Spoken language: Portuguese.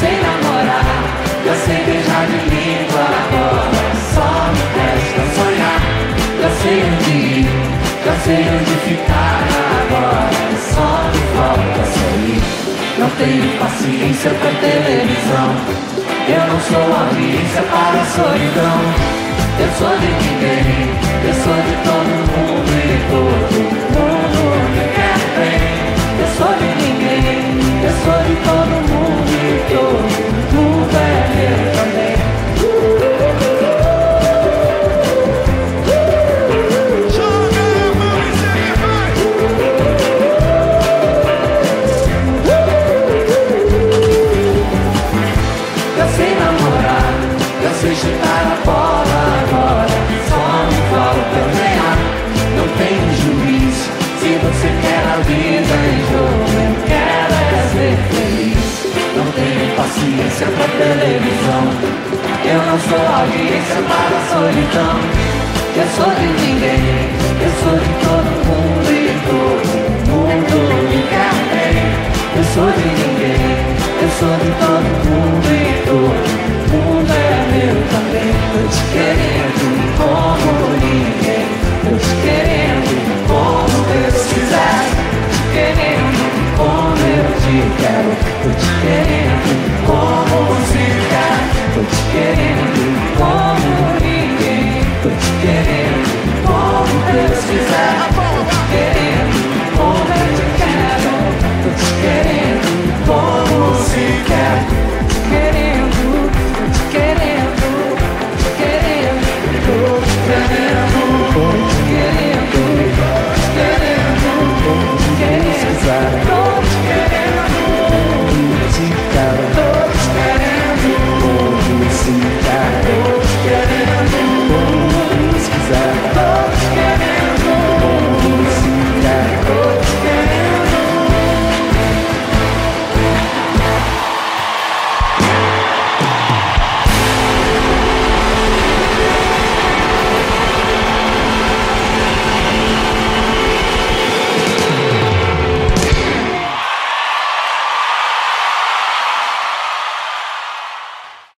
sei namorar, eu sei beijar ninguém. sei onde ficar agora. Só me falta sair. Não tenho paciência pra televisão. Eu não sou audiência para a solidão. Eu sou de para fora agora. Só me fala pra ganhar. Não tem juízo Se você quer a vida em jogo, eu quero é ser feliz. Não tenho paciência pra televisão. Eu não sou audiência para a solidão.